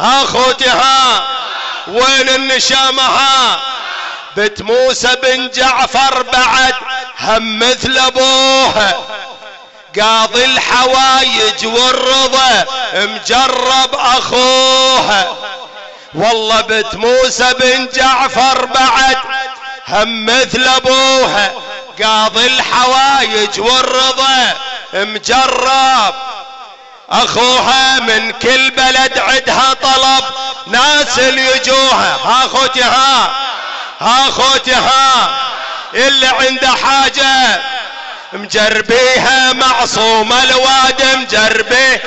ها خوتي ها وين النشامة ها بنت موسى بن جعفر بعد هم مثل ابوها قاضي الحوايج والرضا مجرب اخوها والله بنت موسى بن جعفر بعد هم مثل ابوها قاضي الحوايج والرضا مجرب أخوها من كل بلد عدها طلب. ناس يجوها ها خوتي ها. ها خوتي ها. اللي عنده حاجة. مجربيها معصومة الواد مجربيه.